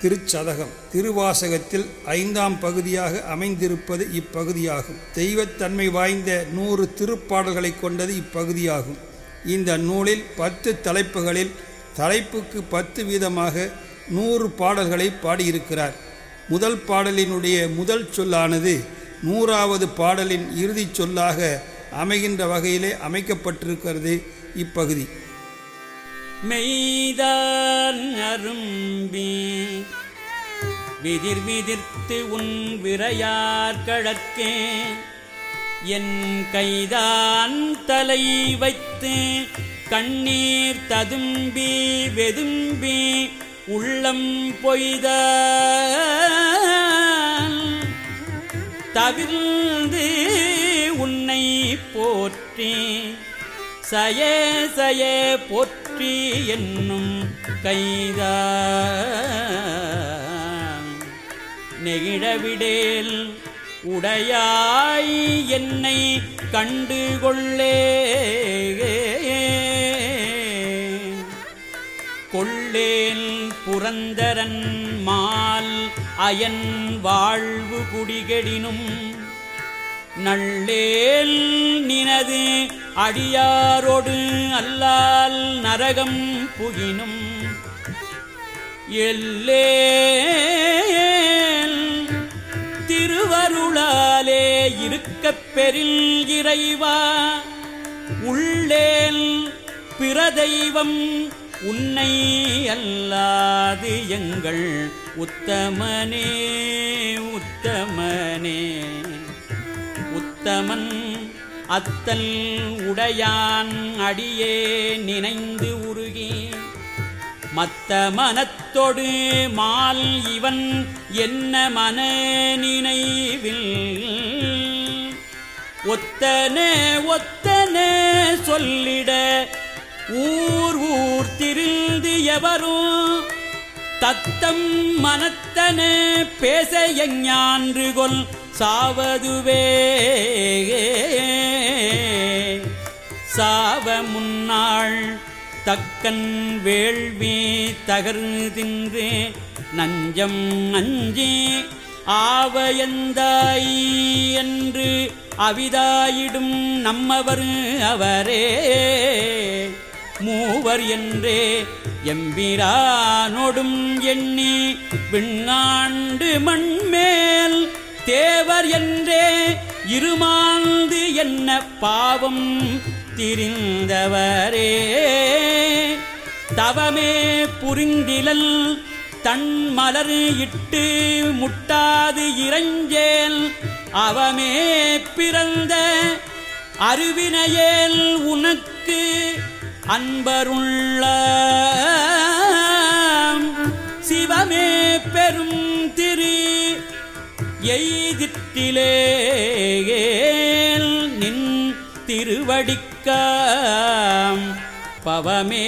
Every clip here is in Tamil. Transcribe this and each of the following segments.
திருச்சதகம். திருவாசகத்தில் ஐந்தாம் பகுதியாக அமைந்திருப்பது இப்பகுதியாகும். தெய்வத்தன்மை வாய்ந்த நூறு திருப்பாடல்களை கொண்டது இப்பகுதியாகும். இந்த நூலில் பத்து தலைப்புகளில் தலைப்புக்கு பத்து வீதமாக நூறு பாடல்களை பாடியிருக்கிறார். முதல் பாடலினுடைய முதல் சொல்லானது நூறாவது பாடலின் இறுதிச் சொல்லாக அமைகின்ற வகையிலே அமைக்கப்பட்டிருக்கிறது இப்பகுதி. மெய்தான் அரும்பி. விதிர் விதிர்த்து உன் விரையார் கழற்கே. என் கைதான் தலை வைத்து கண்ணீர் ததும்பி வெதும்பி உள்ளம் பொய்த தவிர்ந்து உன்னை போற்றி. சய சய போற்றி. என்னும் கைதா நெகிழவிடேல் உடையாய் என்னை கண்டு கொள்ளே கொள்ளேல் புரந்தரன் மால் அயன் வாழ்வு குடிகெடினும் நள்ளேல் நினது அடியாரோடு அல்லால் நரகம் புகினும். எல்லேல் திருவருளாலே இருக்கப் பெறில் இறைவா. உள்ளேல் பிரதெய்வம் உன்னை அல்லாது எங்கள் உத்தமனே உத்தமனே. உத்தமன் அத்தல் உடையான் அடியே நினைந்து உருகி. மத்த மனத்தொடு மால் இவன் என்ன மன நினைவில்? ஒத்தனே ஒத்தனே சொல்லிட ஊர் ஊர் திரிந்து எவரும்? தத்தம் மனத்தனே பேச எஞ்ஞான்று கொல் சாவதுவே. சாவ முன்னாள் தக்கன் வேள்வி தகர்ந்து தின்றே நஞ்சம் அஞ்சி ஆவயந்தாய் என்று அவிதாயிடும் நம்மவர் அவரே. மூவர் என்றே எம்பிரானொடும் எண்ணி விண்ணாண்டு மண்மேல் தேவர் என்றே இருமாந்து என்ன பாவம் திரிந்தவரே. தவமே புரிந்திலல் தன் மலர் இட்டு முட்டாது இறைஞ்சேல் அவமே பிறந்த அருவினையேல் உனக்கு அன்பருள்ள சிவமே. எய்தித்திலே நின் திருவடிக்காம் பவமே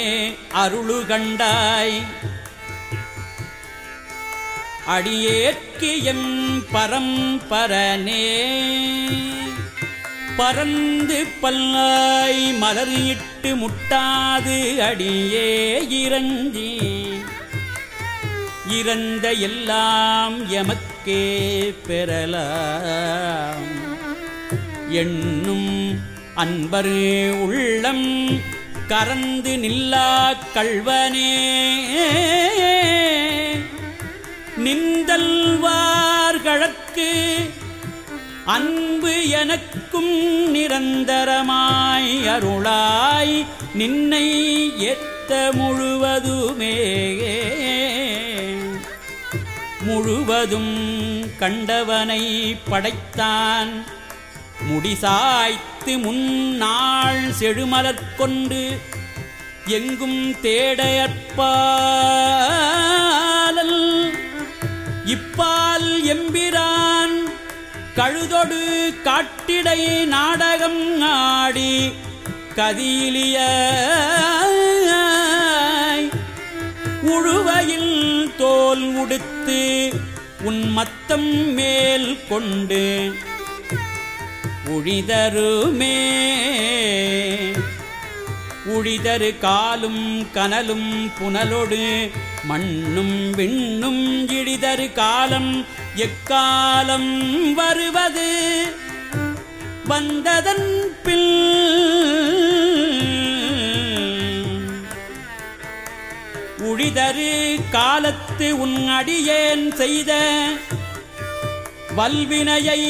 அருளு கண்டாய் அடியேற்கியம் பரம்பரனே பறந்து பல்லாய் மலர் இட்டு முட்டாது அடியே இறஞ்சி இறந்த எல்லாம் எமக்கே பெறலாம். எண்ணும் அன்பரு உள்ளம் கரந்து நில்லா கல்வனே நின்றல்வார்களுக்கு அன்பு எனக்கும் நிரந்தரமாய் அருளாய் நின்னை ஏத்த முழுவதுமே. முழுவதும் கண்டவனை படைத்தான். முடிசாய்த்து முன்னாள் செழுமலர்கொண்டு எங்கும் தேடையற்பாலல். இப்பால் எம்பிரான் கழுதொடு காட்டிடை நாடகம் ஆடி கதியிலிய உழுவையில் தோல் உடுத்து உன் மத்தம் மேல் கொண்டு உழிதருமே. உழிதரு காலும் கனலும் புனலொடு மண்ணும் விண்ணும் இழிதரு காலம் எக்காலம் வருவது? வந்ததன் பில் உழிதரு காலத்து உன் அடியேன் செய்த வல்வினையை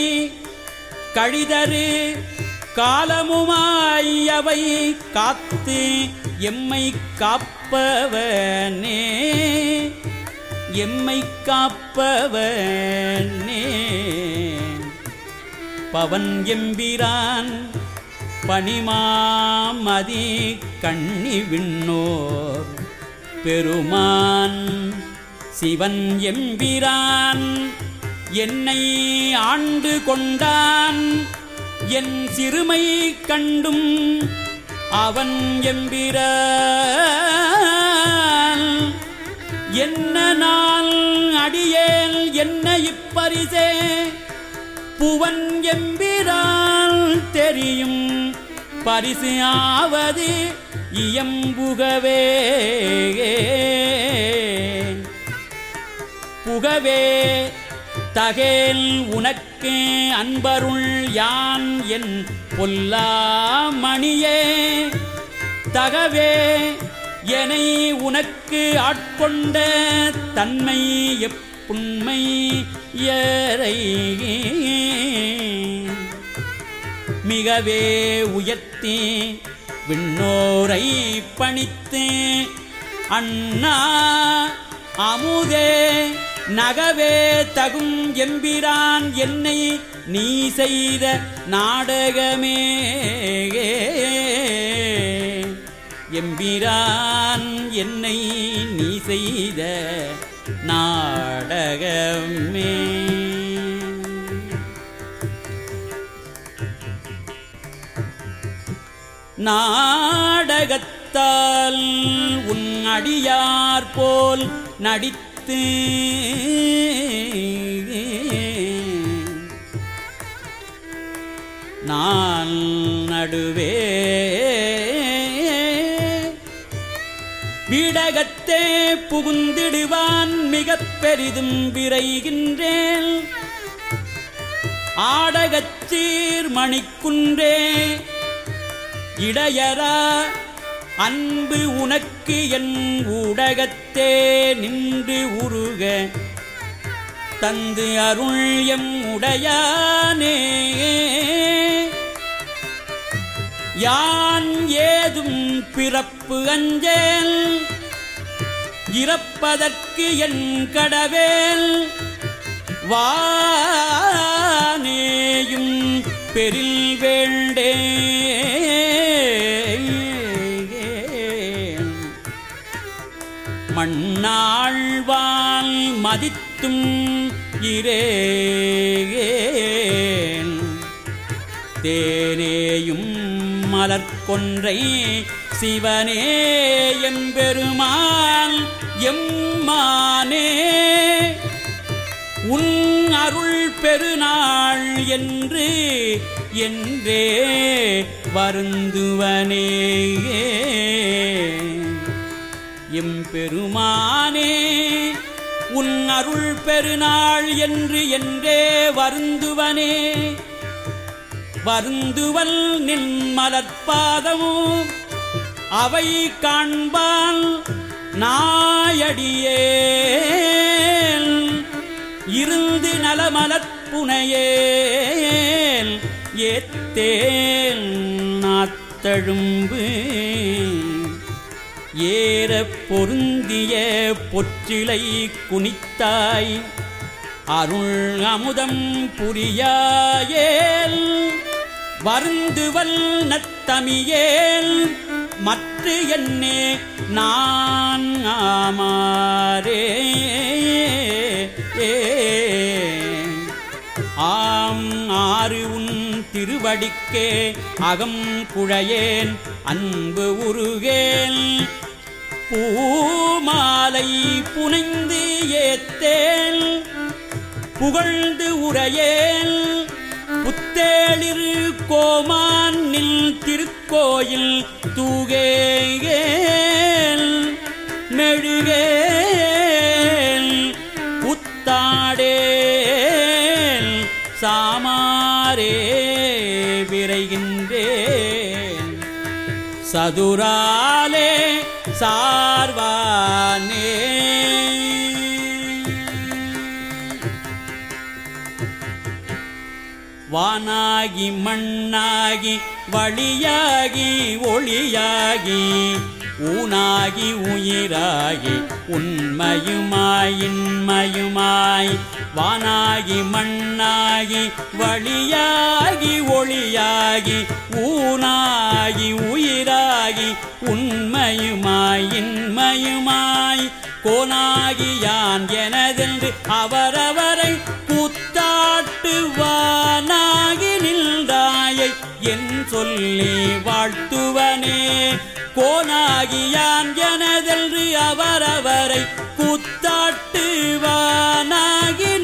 கழிதரு காலமுமாயவை காத்து எம்மை காப்பவனே எம்மை காப்பவனே. பவன் எம்பிரான் பணிமாமதி கண்ணி விண்ணோர் பெருமான் சிவன் எம்பிரான். என்னை ஆண்டு கொண்டான். என் சிறுமை கண்டும் அவன் எம்பிர என்ன நாள் அடியேல் என்ன இப்பரிசே? புவன் எம்பிரால் தெரியும் பரிசு ஆவது இயம்புகவே. புகவே. தகேல் உனக்கு அன்பருள் யான் என் பொல்லாமணியே தகவே எனை உனக்கு ஆட்கொண்ட தன்மை எப்புண்மை ஏறை மிகவே உயர்த்தி விண்ணோரை பணித்து. அண்ணா அமுதே நகவே தகும் எம்பிரான் என்னை நீ செய்த நாடகமே. எம்பிரான் என்னை நீ செய்த நாடகமே. நாடகத்தால் உன் அடியார் போல் நடித்த நான் நடுவே வீடகத்தே புகுந்திடுவான் மிக பெரிதும் விரைகின்றேன் ஆடகச்சீர் மணிக்குன்றே இடையரா அன்பு உனக்கு என் ஊடகத்தே நின்று உருக. தந்து அருள் எம் உடையானே. யான் ஏதும் பிறப்பு அஞ்சேல் இறப்பதற்கு என் கடவேல். வானேயும் பெரில் வேண்டே. மண்ணாழ்வால் மதித்தும் இரேன் தேனேயும் மலர்கொன்றை சிவனே எம்பெருமான் எம்மானே. உன் அருள் பெருநாள் என்று என்றே வருந்துவனே எம்பெருமானே உன் அருள் பெருநாள் என்று என்றே வருந்துவனே. வருந்துவல் நின் மலர்பாதமோ அவை காண்பால் நாயடியேல். இருந்து நலமலப்புனையேல் ஏத்தேல் நாத்தழும்பு. ஏற பொருந்திய பொற்றிலை குனித்தாய். அருள் அமுதம் புரியாயேல் வருந்துவல் நத்தமியேல் மற்ற என்னே நான் ஆமாரே ஆம் ஆறு உன் திருவடிக்கே அகம் குழையேன் அன்பு உருகேன் பூமாலை புனைந்து ஏத்தேல் புகழ்ந்து உரையேல் புத்தேளிரு கோமான் நில் திருக்கோயில் தூகேல் மெழுகேல் புத்தாடேல் சாமாரே விரைகின்றேன். சதுராலே சார்வானே. வானாகி மண்ணாகி வழியாகி ஒளியாகி ஊனாகி உயிராகி உண்மையுமாய் இன்மையுமாய் வானாகி மண்ணாகி வழியாகி ஒளியாகி ஊனாகி உயிராகி உண்மையுமாய் இன்மையுமாய் கோனாகி யான் எனதென்று அவரவரை புத்தாட்டுவானாகி நின்றாயை என் சொல்லி வாழ்த்துவனே. கோனாகியான் எனதென்று அவரவரை கூத்தாட்டுவானாகி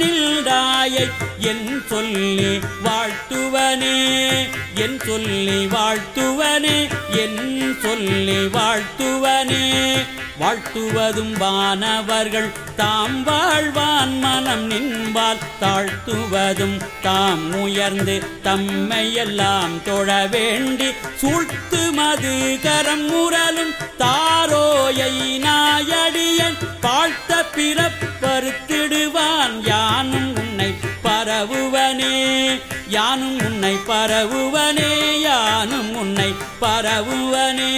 நின்றாயை என் சொல்லி வாழ்த்துவனே என் சொல்லி வாழ்த்துவனே என் சொல்லி வாழ்த்துவனே. வாழ்த்துவதும் வானவர்கள் தாம் வாழ்வான் மனம் நின்பால் தாழ்த்துவதும் தாம் உயர்ந்து தம்மையெல்லாம் தொழ வேண்டி சூழ்த்து மது கரம் முரலும் தாரோயை நாயடியன் வாழ்த்த பிறப்பறுத்திடுவான் யானும் உன்னை பரவுவனே யானும் உன்னை பரவுவனே யானும் உன்னை பரவுவனே.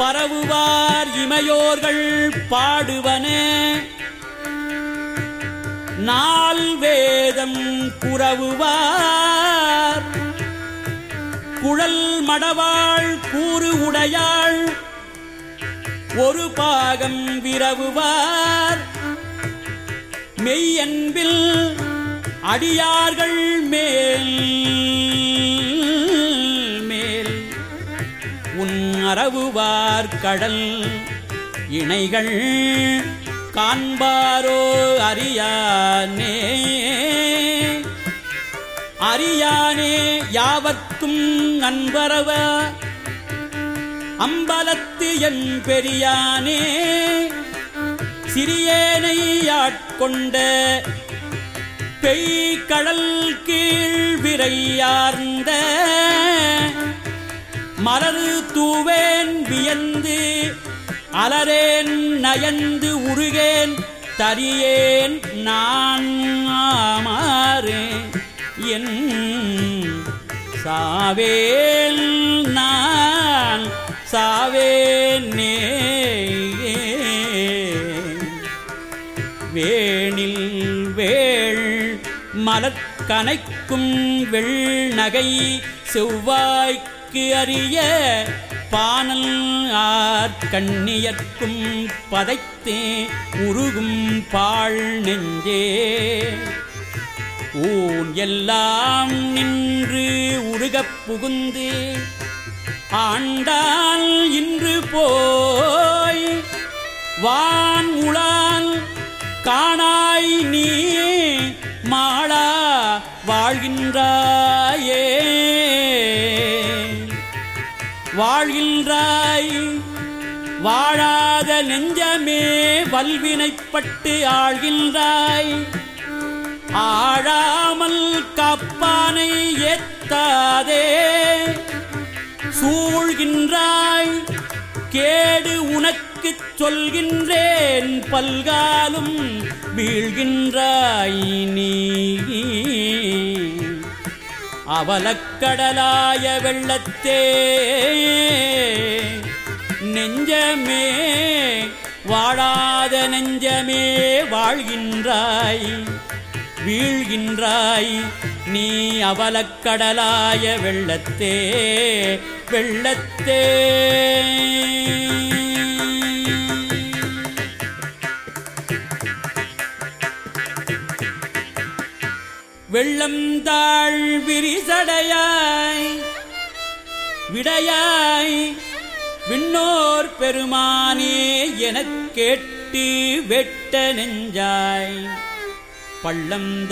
பரவுவார் இமையோர்கள் பாடுவனே. நாள் வேதம் குறவுவார் குழல் மடவாள் கூறு உடையாள். ஒரு பாகம் விரவுவார். மெய்யன்பில் அடியார்கள் மேல் நரவுவார் கடல் இணைகள் காண்பாரோ அறியானே. அறியானே யாவர்க்கும் நண்பரவ? அம்பலத்து என் பெரியானே. சிறியேனை ஆட்கொண்ட பெய்கடல் கீழ் விரையார்ந்த மலரு தூவேன் வியந்து அலரேன் நயந்து உருகேன் தரியேன் நான் ஆமாறு என் சாவேல் நான் சாவேனே வேணில் வேள் மலர்கனைக்கும் வெள்நகை செவ்வாய்க்கு அறிய பானல் ஆர்கண்ணியர்க்கும் பதைத்தே உருகும் பாழ் நெஞ்சே. ஊன் எல்லாம் நின்று உருகப் புகுந்து. ஆண்டால் இன்று போய் வான் உளால் காணாய் நீ மாளா வாழ்கின்றாயே. நன்றாய். வாழாத நெஞ்சமே வல்வினைப்பட்டு ஆழ்கின்றாய். ஆழாமல் காப்பானை ஏத்தாதே. சூழ்கின்றாய் கேடு உனக்குச் சொல்கின்றேன். பல்காலும் வீழ்கின்றாய் நீ. அவலக்கடலாய வெள்ளத்தே நெஞ்சமே வாழாத நெஞ்சமே வாழ்கின்றாய் வீழ்கின்றாய். நீ அவலக்கடலாய வெள்ளத்தே வெள்ளத்தே. வெள்ளம் தாழ் விரிசடையாய் விடையாய் விண்ணோர் பெருமானே எனக் கேட்டு வெட்ட நெஞ்சாய். பள்ளந்தாள்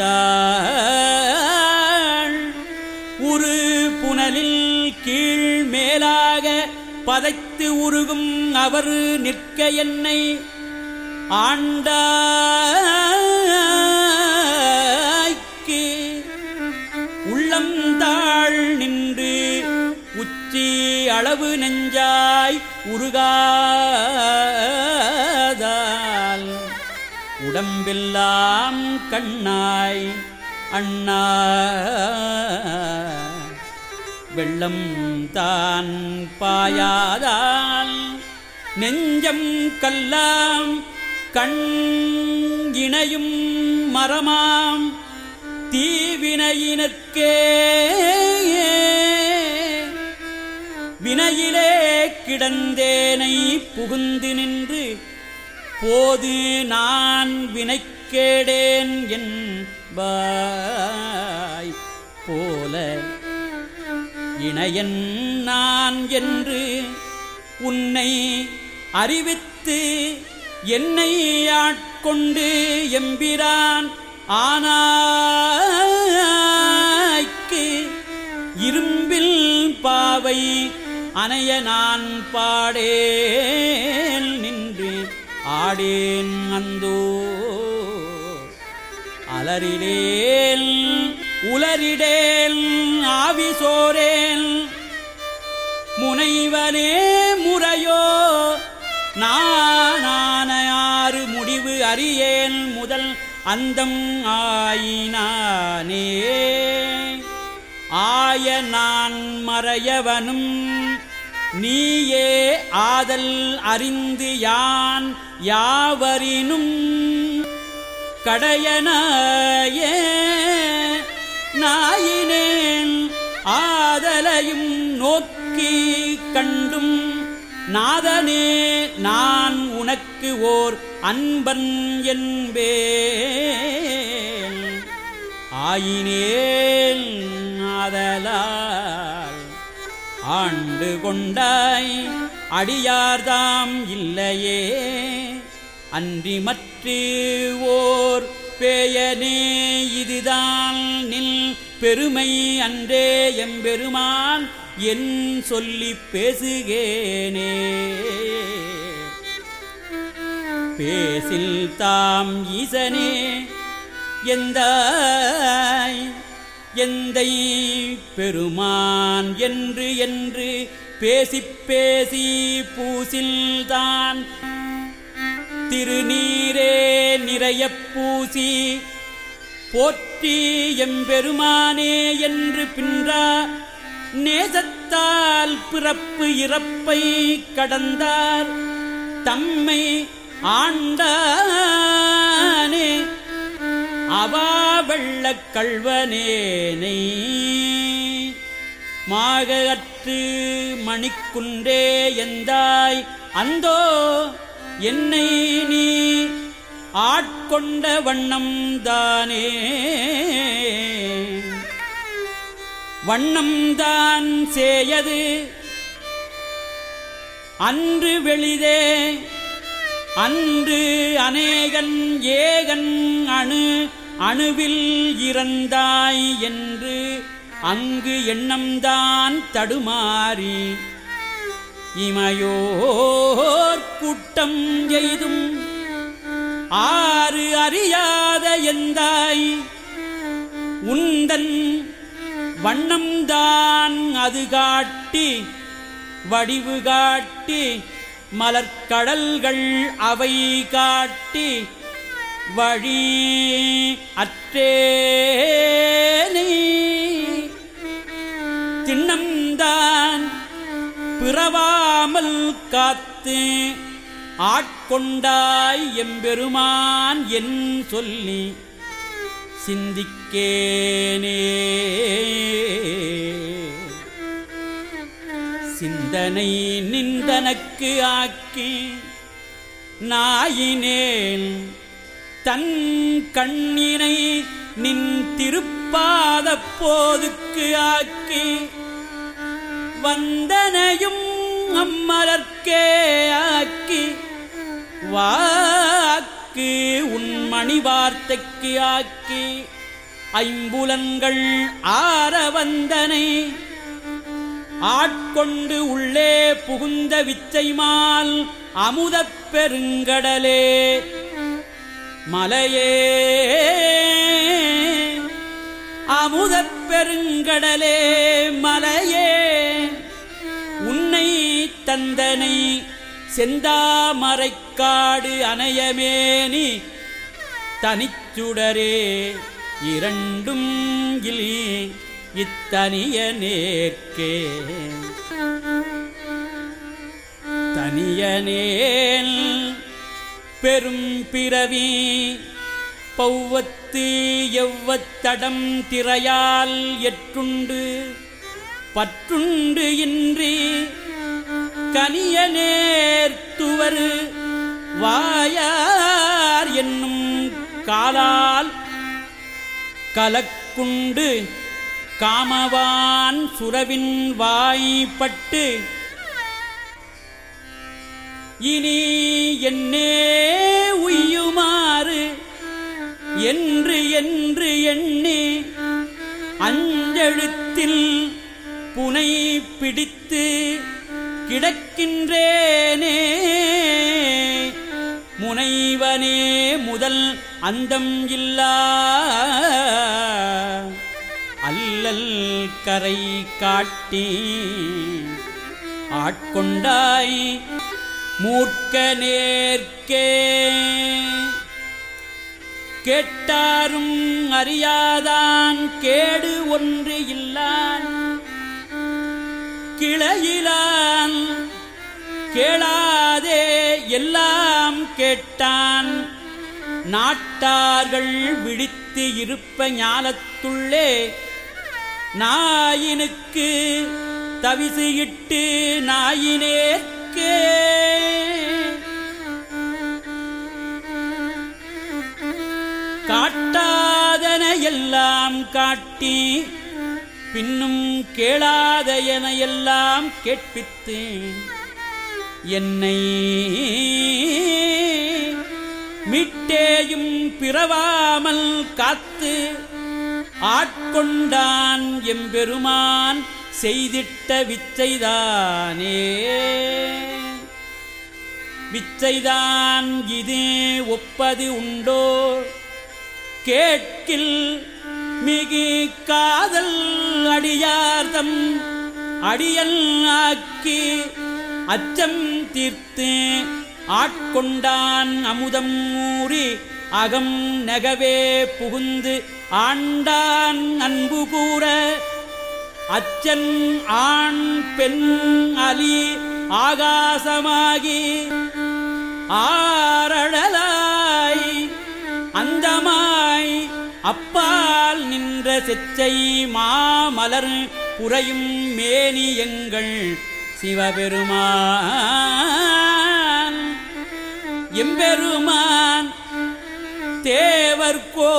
உரு புனலில் கீழ் மேலாக பதைத்து உருகும் அவர் நிற்க என்னை ஆண்டாய்க்கு அளவு நெஞ்சாய் உருகாதால் உடம்பெல்லாம் கண்ணாய் அண்ணா. வெள்ளம் தான் பாயாதால் நெஞ்சம் கல்லாம் கண் இணையும் மரமாம் தீவினையினற்கே வினையிலே கிடந்தேனை புகுந்து நின்று போது நான் வினைக்கேடேன் என்பாய். போல இணையன் நான் என்று உன்னை அறிவித்து என்னை ஆட்கொண்டு எம்பிரான் ஆனாய்க்கு இரும்பில் பாவை அணைய நான் பாடேன் நின்று ஆடேன் அந்தோ. அலறிடேல் உலரிடேல் ஆவிசோரேல். முனைவனே முறையோ நானான முடிவு அறியேன். முதல் அந்தம் ஆயினானே. ஆய நான் மறையவனும் நீயே ஆதல் அறிந்து யான் யாவரினும் கடையனாயே. நாயினேன் ஆதலையும் நோக்கி கண்டும் நாதனே நான் உனக்கு ஓர் அன்பன் என்பேன். ஆயினேன் ஆதலா ஆண்டு கொண்டாய் அடியார்தாம் இல்லையே. அன்றி மற்று ஓர் பேயனே இதுதான் நில் பெருமை அன்றே எம்பெருமான் என் சொல்லி பேசுகேனே. பேசில் தாம் ஈசனே எந்த எந்தை பெருமான் என்று என்று பேசிப் பேசி பூசில்தான். திருநீரே நிறையப் பூசி போற்றி எம்பெருமானே என்று பின்றா நேசத்தால் பிறப்பு இறப்பை கடந்தார். தம்மை ஆண்டானே அவா வெள்ளக் கல்வனேனை மாகற்று மணிக்குன்றே எந்தாய்? அந்தோ என்னை நீ ஆட்கொண்ட வண்ணம் தானே. வண்ணம்தான் சேயது. அன்று வெளிதே அன்று அநேகன் ஏகன் அணு அணுவில் இறந்தாய் என்று அங்கு எண்ணம்தான் தடுமாறி. இமையோர் கூட்டம் எய்தும் ஆறு அறியாத எந்தாய். உந்தன் வண்ணம்தான் அது காட்டி வடிவு காட்டி மலர்கடல்கள் அவை காட்டி வழி அற்றேனே திண்ணம்தான் பிறவாமல் காத்து ஆட்கொண்டாய் எம்பெருமான் என் சொல்லி சிந்திக்கேனே. சிந்தனை நிந்தனக்கு விளக்கு ஆக்கி நாயினேன். தன் கண்ணினை நின் திருப்பாத போதுக்கு ஆக்கி வந்தனையும் அம்மலர்க்கே ஆக்கி வாக்கு உன் மணி வார்த்தைக்கு ஆக்கி ஐம்புலன்கள் ஆரவந்தனை ஆட்கொண்டு உள்ளே புகுந்த விச்சைமால் அமுதப் பெருங்கடலே. மலையே அமுதப் பெருங்கடலே மலையே. உன்னை தந்தனை செந்தாமரைக்காடு அணையமேனி தனிச்சுடரே இரண்டும் இல். இத்தனிய நேர்க்கே. தனியனேல் பெரும் பிறவி பௌவத்து எவ்வத்தடம் திரையால் எற்றுண்டு பற்றுண்டு இன்றி கனிய நேர்த்துவர் வாயார் என்னும் காலால் கலக்குண்டு காமவான் சுரவின் வாய்ப்பட்டு இனி என்னே உய்யுமாறு என்று என்று எண்ணி அஞ்செழுத்தில் புனை பிடித்து கிடக்கின்றேனே. முனைவனே முதல் அந்தம் இல்லா அல்லல் கரை காட்டி ஆட்கொண்டாய் மூர்க்க நேர்க்கே. கேட்டாரும் அறியாதான் கேடு ஒன்று இல்லான். கிளையிலான் கேளாதே எல்லாம் கேட்டான். நாட்டார்கள் விழித்து இருப்ப ஞானத்துள்ளே நாயினுக்கு தவிசு இட்டு நாயினேற்கே. காட்டாதன எல்லாம் காட்டி பின்னும் கேளாத என எல்லாம் கேட்பித்து என்னை மீட்டேயும் பிறவாமல் காத்து ஆட்கொண்டான் எம்பெருமான் செய்திட்ட விச்சைதானே விச்சைதான் இது ஒப்பது உண்டோ? கேட்கில் மிகு காதல் அடியார்தம் அடியல் ஆக்கி அச்சம் தீர்த்து. ஆட்கொண்டான் அமுதம் மூறி அகம் நெகவே புகுந்து ஆண்டான் அன்பு கூற. அச்சன் ஆண் பெண் அலி ஆகாசமாகி ஆரழலாய். அந்தமாய் அப்பால் நின்ற செச்சை மாமலர் புறையும் மேனி எங்கள் சிவபெருமான். எம்பெருமான் தேவர்கோவே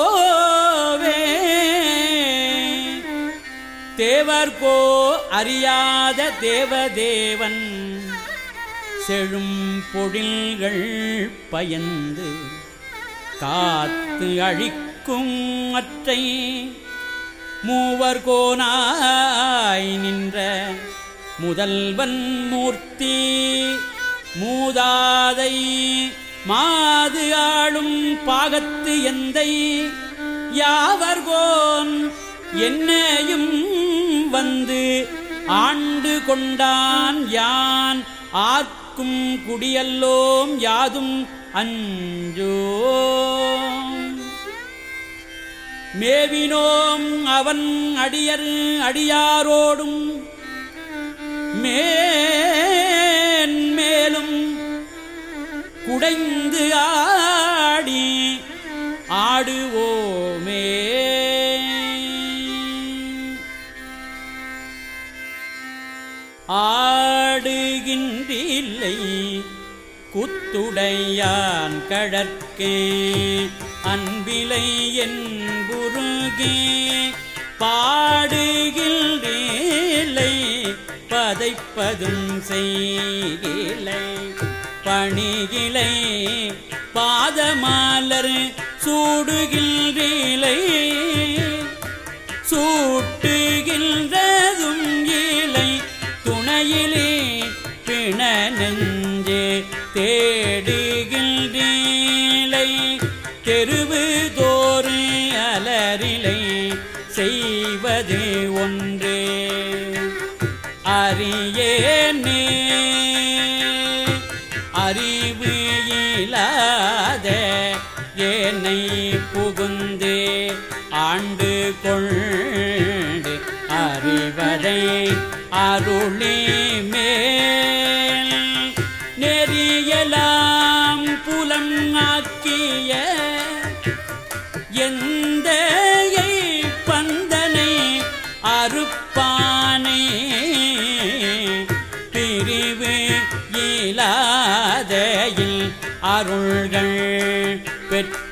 தேவர்கோ அறியாத தேவதேவன். செழும் பொழில்கள் பயந்து காத்து அழிக்கும் அற்றை. மூவர் கோனாய் நின்ற முதல்வன் மூர்த்தி. மூதாதை மாது ஆளும் பாகத்து எந்தை யாவர்கோன் என்னையும் வந்து ஆண்டு கொண்டான் யான். ஆர்க்கும் குடியல்லோம் யாதும் அஞ்சோ. மேவினோம் அவன் அடியர் அடியாரோடும் மே உடைந்து ஆடி ஆடுவோமே. ஆடுகின்றில்லை குத்துடையான் கழற்கே அன்பிலை என்புருகே பாடுகின்றேலை பதைப்பதும் செய்கிலை. பணிகிளை பாதமாலர் சூடுகின்றீலை சூட்டுகின்றதும் இலை துணையிலே பிண நெஞ்சே தேடுகின்றீலை தெருவு தோறு அலரிலை செய்வது ஒன்றே. அறியே நீ என்னை புகுந்து ஆண்டு கொண்டு அறிவதை அருளே மேல்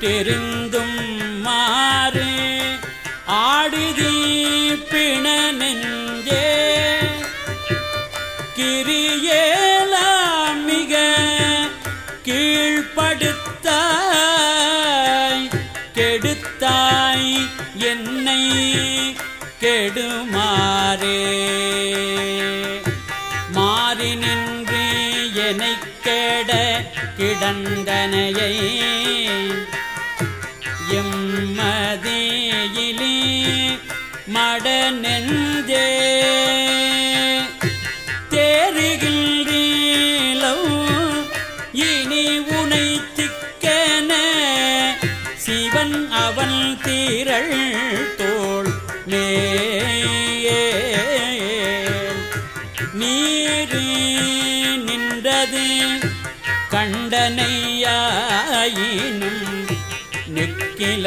பெற்றிருந்தும் மாறு ஆடுதீ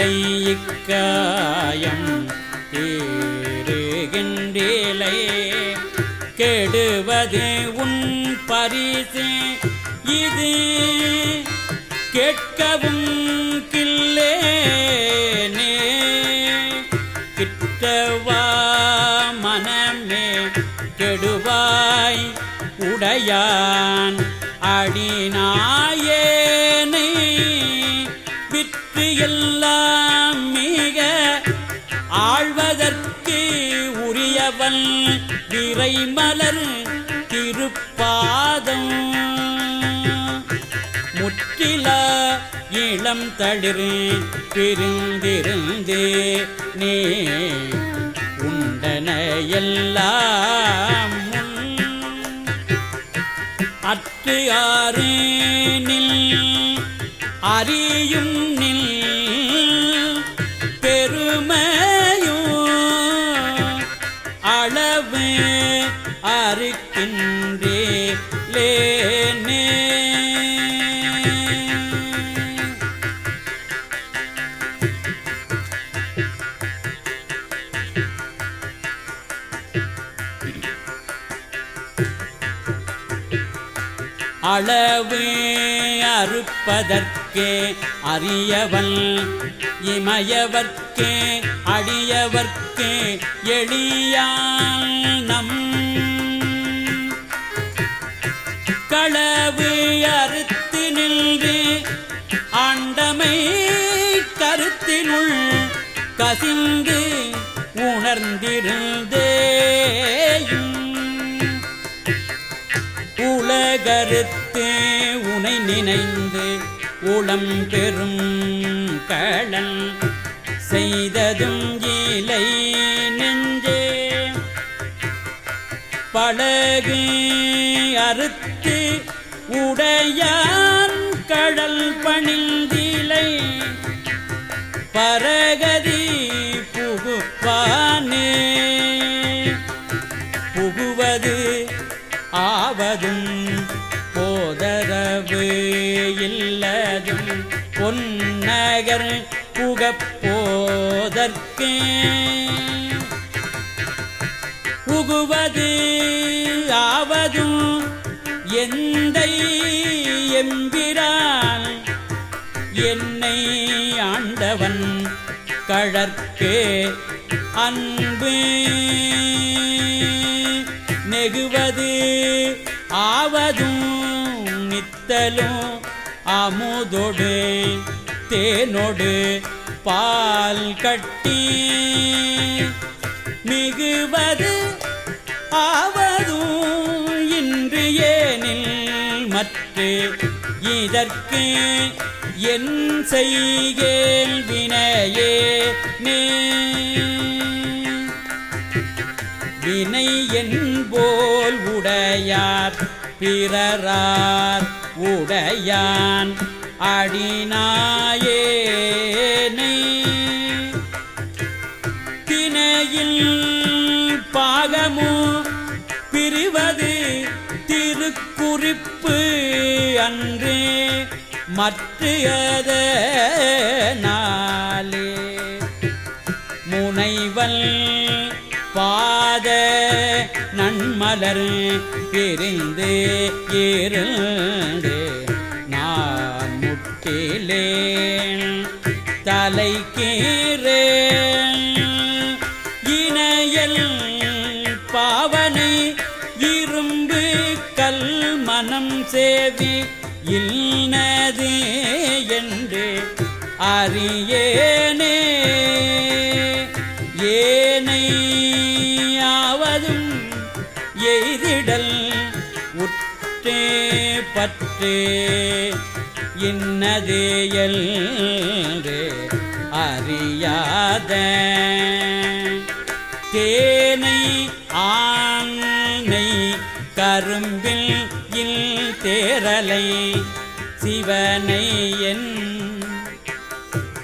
இலை இக்காயம் ஏறுகின்றீலை. கெடுவது உன் பரிசு. இது கேட்கவும் கில்லேனே. கிட்டவா மனமே கெடுவாய் உடையான் அடினான். மலர் திருப்பாதம். முற்றில இளம் தளிர் பிரிந்திருந்தே நீ. உண்டன எல்லாம் அற்று ஆறு நில் அறியும் அளவு அறுப்பதற்கே அரியவன் இமயவர்க்கே அடியவர்க்கே எளியான் நம். களவு அறுத்து நின்று ஆண்டமை கருத்தினுள் கசிந்து உணர்ந்திருந்தேயும். உலகருத்து நினைந்து உளம் பெரும் களன் செய்ததும் இலை நெஞ்சே. பழகு அறுத்து உடையான் கடல் பணிந்திலை. பரகதி புகுப்பானே. புகுவது ஆவதும் புகப்போதற்கே புகுவது ஆவதும் எந்த எம்பிரான். என்னை ஆண்டவன் கழற்கே அன்பு. நெகுவது ஆவதும் நித்தலும் அமுதொடு தேனொடு பால் கட்டி மிகுவது ஆவதும் இன்று ஏனில் மற்ற இதற்கு என் செய்கேல் வினையே நீ. வினை என்போல் உடையார் பிறரார் உடையான். அடினாயேனை தினையில் பாகமோ பிரிவது திருக்குறிப்பு அன்றே. மற்றையதனாலே முனைவல் பாத நன்மலர் பிரிந்து இருந்தே நான் முட்டிலேன் தலை கீறேன். இணையல் பாவனை இரும்பு கல் மனம் சேவி இல்லது என்று அறியேனே. ஏனையாவதும் எய்திடல் உற்றே பற்றே. இன்னதேயல் அறியாத தேனை ஆனை கரும்பில் இல் தேரலை சிவனை என்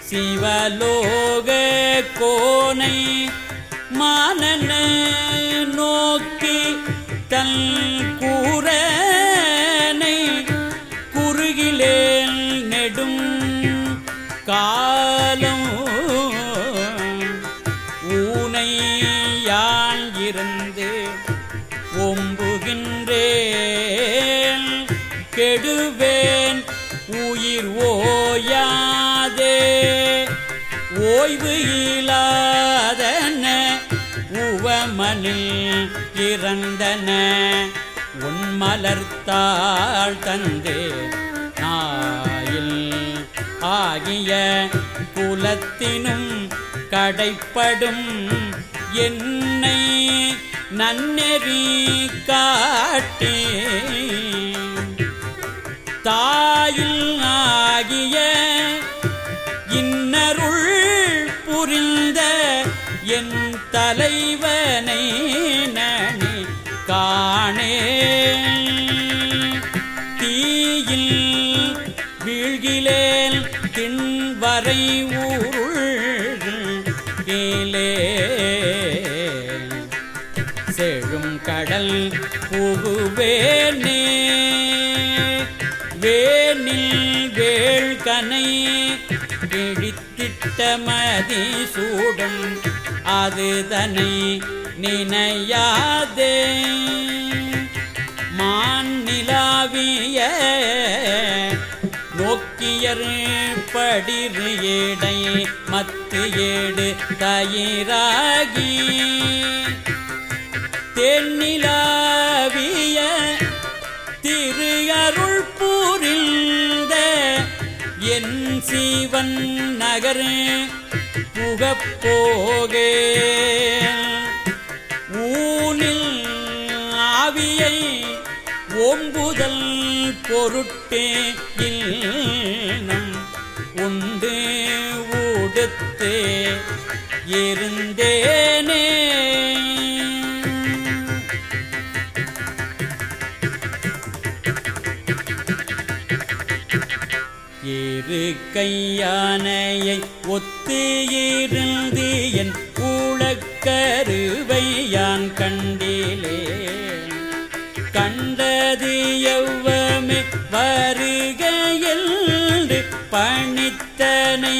சிவலோக கோனை மானன நோக்கி தன் உவமனில் இறந்தன. உன்மலர்த்தாள் தந்தே நாயில் ஆகிய குலத்தினும் கடைப்படும் என்னை நன்னெறி காட்டி தாயில் ஆகிய இன்னருள் புரிந்த என் தலைவனை நனி காணே தீயில் வீழ்கிலேல் தின்வரை ஊருள் கீழே செழும் கடல் புகுவேனே வேணில் வேள்கனை கிழித்திட்ட மதி சூடும் அது தனை நினையாதே. மாநிலாவிய நோக்கியர் படிறு ஏடை மத்து ஏடு தயிராகி. தென்னிலாவிய திரு அருள் பூரிந்த என் சீவன் நகரே. புகப்போகே ஊனில் ஆவியை ஓம்புதல் பொருட்டே இல்லம். உண்டு ஊடுத்தே இருந்தேனே. இரு கையானையை ஒத்து இருந்து என் கூழக்கருவை யான் கண்டிலே. கண்டது எவ்வமே வருகையில் பணித்தனை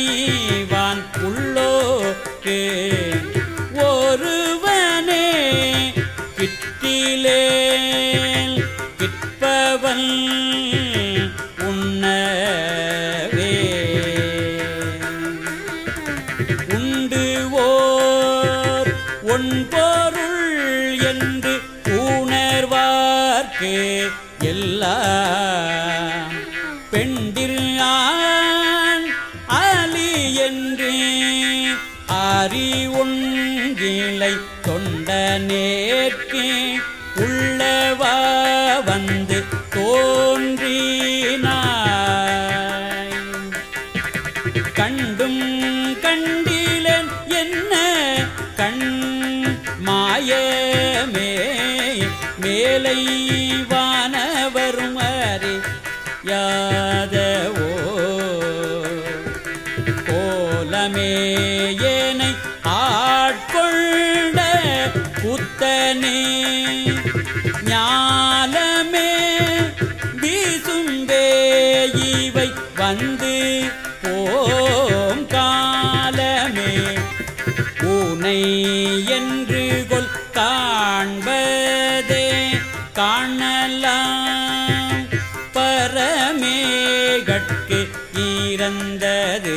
பரமேகட்கு இறந்தது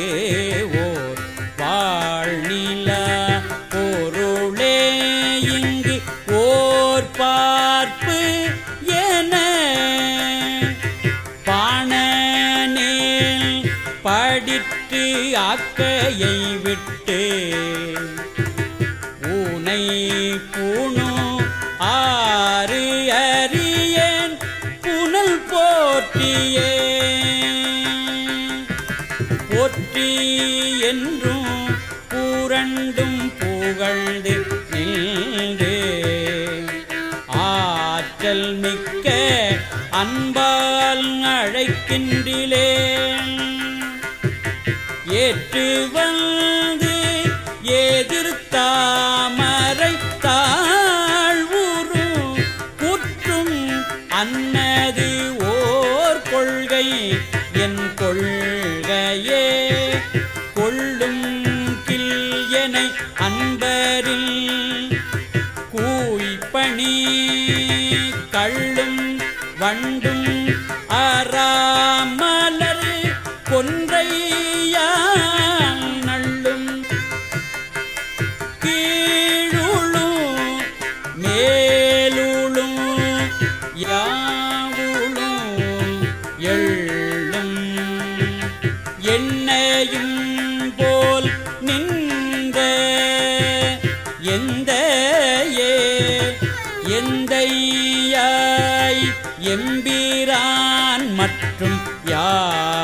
ஓர் வாழ்நிலா பொருளே இங்கு ஓர் பார்ப்பு என. பாணனேல் படித்து ஆக்கையை விட்டு Ah.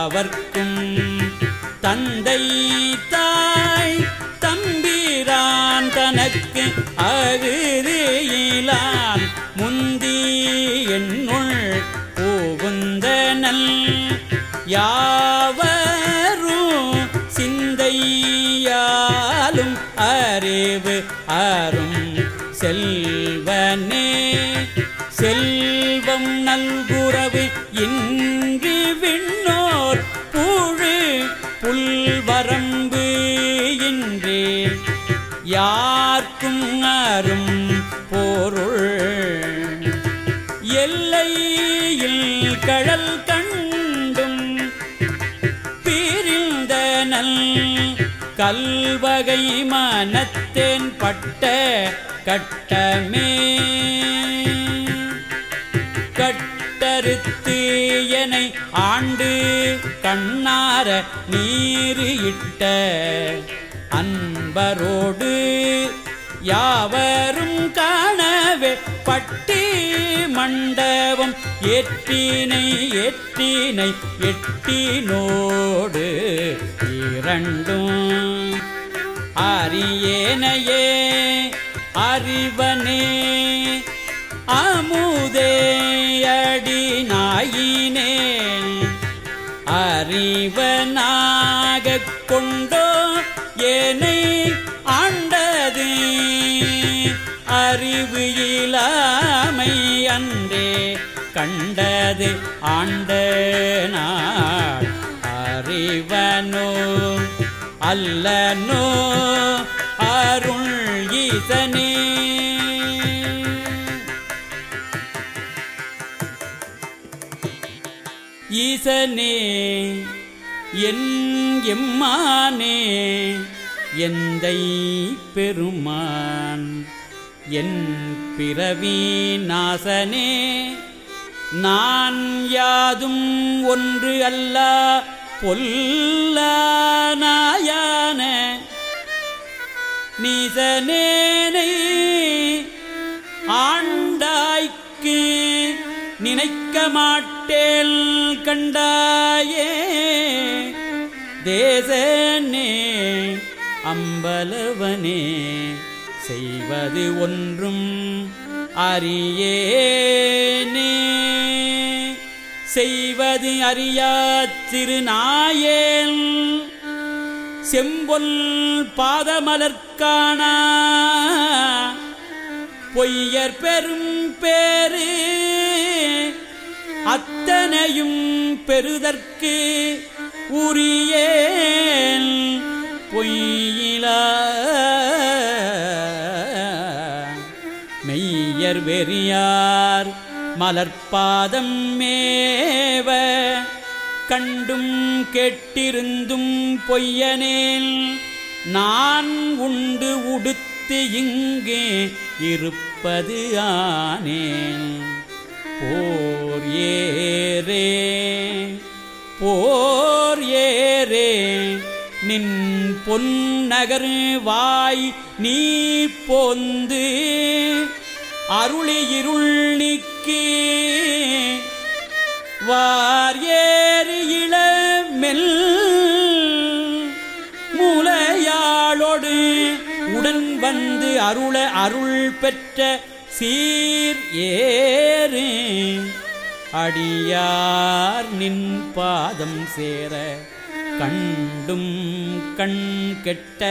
கட்டமே. கட்டறுத்து எனை ஆண்டு கண்ணார நீரு இட்ட அன்பரோடு யாவரும் காணவே பட்டி மண்டபம் எட்டினை எட்டினை எட்டினோடு இரண்டும் அரியேனையே அறிவனே. அமுதே அடி நாயினே அறிவனாக கொண்டோ ஏனை ஆண்டது. அறிவு இலாமை அன்றே கண்டது ஆண்ட நாள் அறிவனோ அல்லனோ ஈசனே ஈசனே என் எம்மானே எந்தை பெருமான் என் பிறவி நாசனே. நான் யாதும் ஒன்று அல்ல பொல்லானாயான நீசனேனை ஆண்டாய்க்கு நினைக்க மாட்டேல் கண்டாயே. தேசனே அம்பலவனே செய்வது ஒன்றும் அறியேனே. செய்வது அறியா திருநாயேல் செம்பொல் பாதமலர்கானா பொய்யர் பெரும் பேரு அத்தனையும் பெறுதற்கு உரிய பொய்யிலா. மெய்யர் வெறியார் மலர்பாதம் மேவ கண்டும் கெட்டிருந்தும் பொய்யனேல் நான் உண்டு உடுத்து இங்கே இருப்பது ஆனேன் போர் ஏரே போர் ஏரே நின் பொன்னகர் வாய் நீ போந்து அருளியிருள் இருள் நீக்கி வார் ஏறி மெல் மூலையாளோடு உடன் வந்து அருள அருள் பெற்ற சீர் ஏறு. அடியார் நின் பாதம் சேர கண்டும் கண் கெட்ட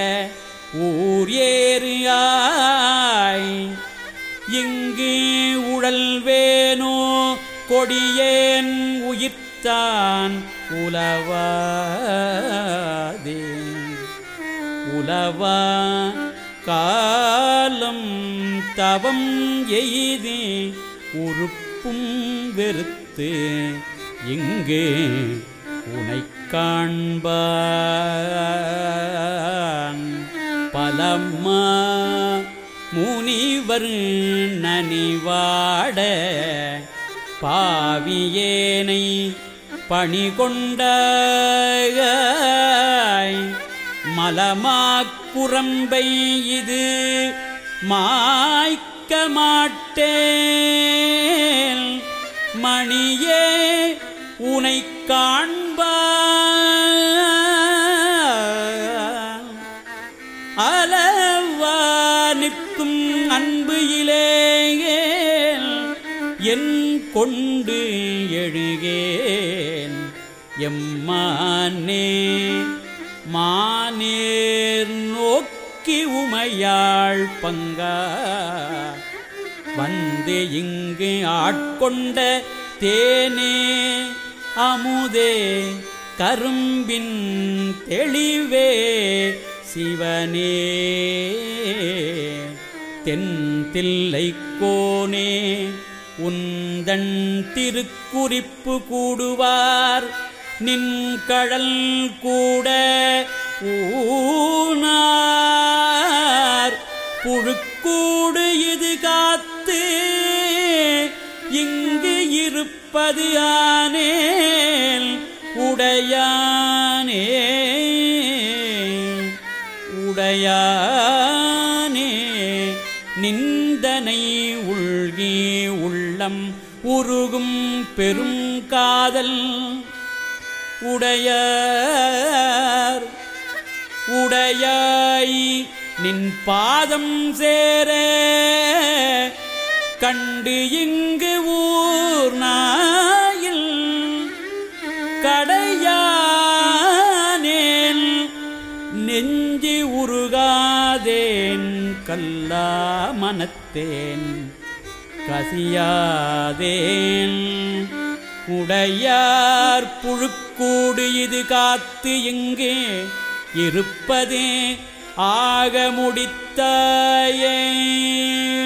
ஊர் ஏறியாய் இங்கு உழல் வேணோ கொடியேன் உயிர்த்தான் உலவாதே. உலவா காலம் தவம் எய்தி உறுப்பும் வெறுத்து. இங்கு உனை காண்பான் பலம்மா முனிவர் நனிவாட பாவியேனை பணி கொண்ட மலமாக்குரம்பை இது மாய்க்க மாட்டேன் மணியே உனை காண்பார் கொண்டு எழுகேன். எம்மானே மானேர் நோக்கி உமையாள் பங்கா. வந்து இங்கு ஆட்கொண்ட தேனே அமுதே கரும்பின் தெளிவே சிவனே. தென் தில்லை கோனே உந்தன் திருக்குறிப்பு கூடுவார். நின் கழல் கூட ஊனார். புழுக்கூடு இது காத்து இங்கு இருப்பது ஆனேல் உடையானே. உடையானே உருகும் பெரும் காதல். உடையார் உடையாய் நின் பாதம் சேர. கண்டு இங்கு ஊர் நாயில் கடையானேன். நெஞ்சி உருகாதேன் கல்லா மனத்தேன். கசியாதேன். உடையார் புழுக்கூடு இது காத்து இங்கே இருப்பதே? ஆக முடித்தாயே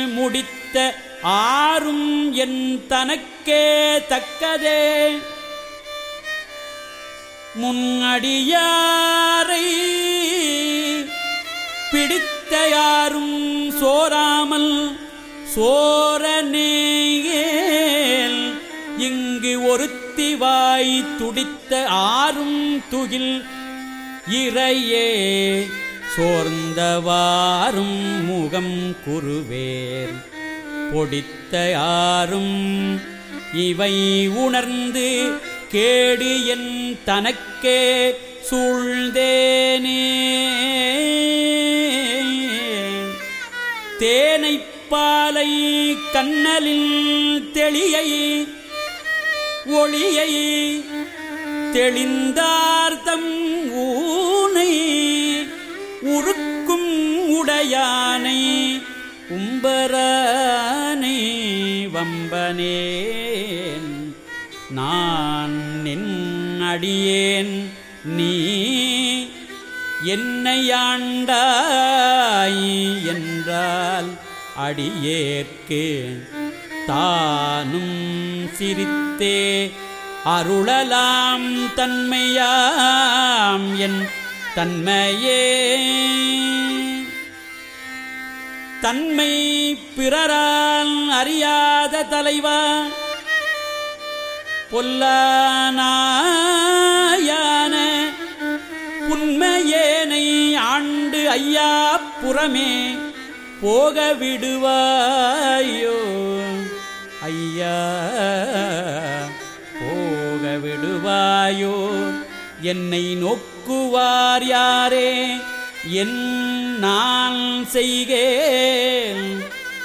முடித்த ஆறும் என் தனக்கே தக்கதே. முன்னடியாரை பிடித்த யாரும் சோராமல் சோரனேயேல் இங்கு ஒருத்தி வாய் துடித்த ஆறும் துகில் இறையே. சோர்ந்தவாறும் முகம் குருவேர். பொடித்த யாரும் இவை உணர்ந்து கேடு என் தனக்கே சூழ்ந்தேனே. தேனை பாலை கண்ணலில் தெளியை ஒளியை தெளிந்தார்த்தம் ஊனை உருக்கும் உடையானை உம்பரானை வம்பனேன். நான் நின் அடியேன் நீ என்னை ஆண்டாய் என்றால் அடியேற்கு தானும் சிரித்தே அருளலாம் தன்மையாம் என் தன்மையே. தன்மை பிறரால் அறியாத தலைவா பொல்லானாயான உண்மையேனை ஆண்டு ஐயா புறமே. போக விடுவாயோ ஐயா போக விடுவாயோ என்னை நோக்குவார் யாரே? என் நான் செய்கேன்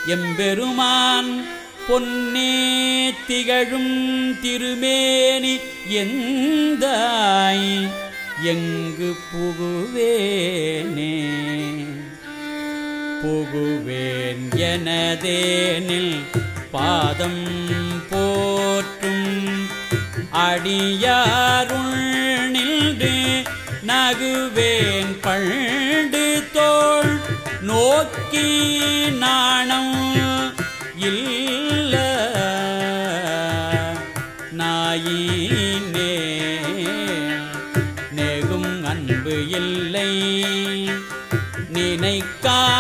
எம்பெருமான் பொன்னே திகழும் திருமேனி எந்தாய்? எங்கு புகுவேனே? புகுவேன். எனதேனில் பாதம் போற்றும். அடியாருள் நின்று நகுவேன் பண்டு தோல் நோக்கி நாணம் இல்ல நாயினே. நெகும் அன்பு இல்லை. நினைக்கா